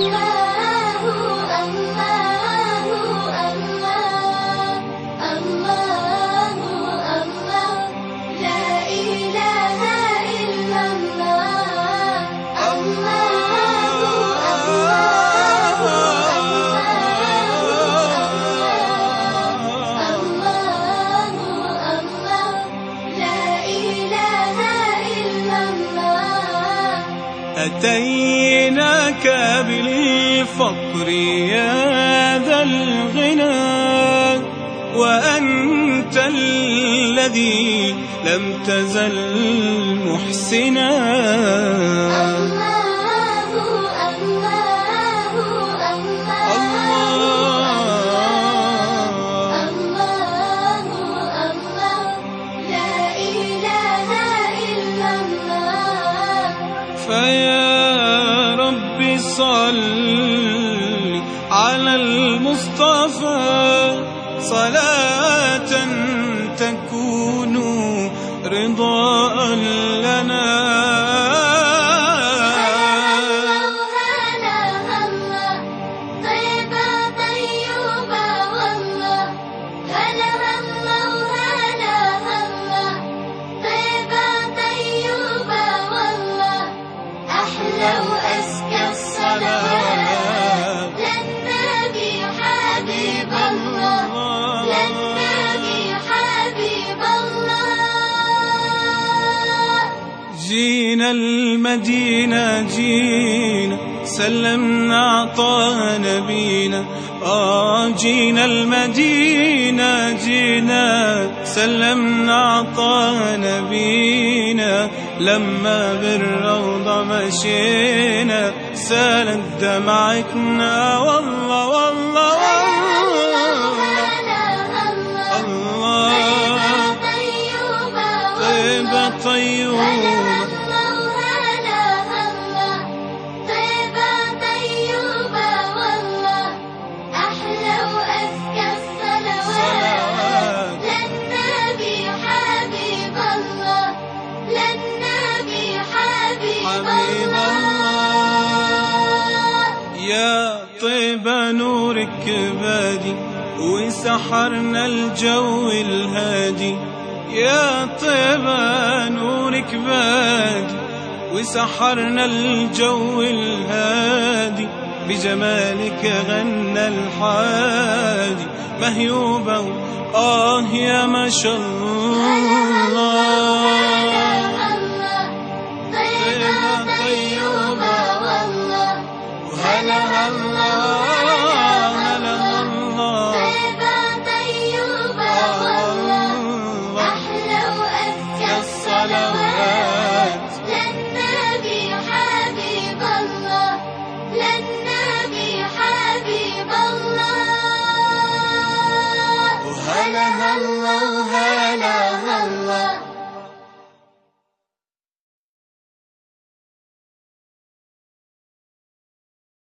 الله أتيناك بالفقر يا ذا الغنى وأنت الذي لم تزل محسنا. الله الله صل على المصطفى صلاة تكون رضاء لنا جينا المدينة جينا سلمنا عطاها نبينا آه جينا المدينة جينا سلمنا عطاها نبينا لما بالروضة مشينا سالت دمعتنا والله والله والله الله طيبة طيوبة نورك بادي وسحرنا الجو الهادي. يا طيبة نورك بادي وسحرنا الجو الهادي. بجمالك غنى الحادي. مهيوبة آه يا ما شاء الله.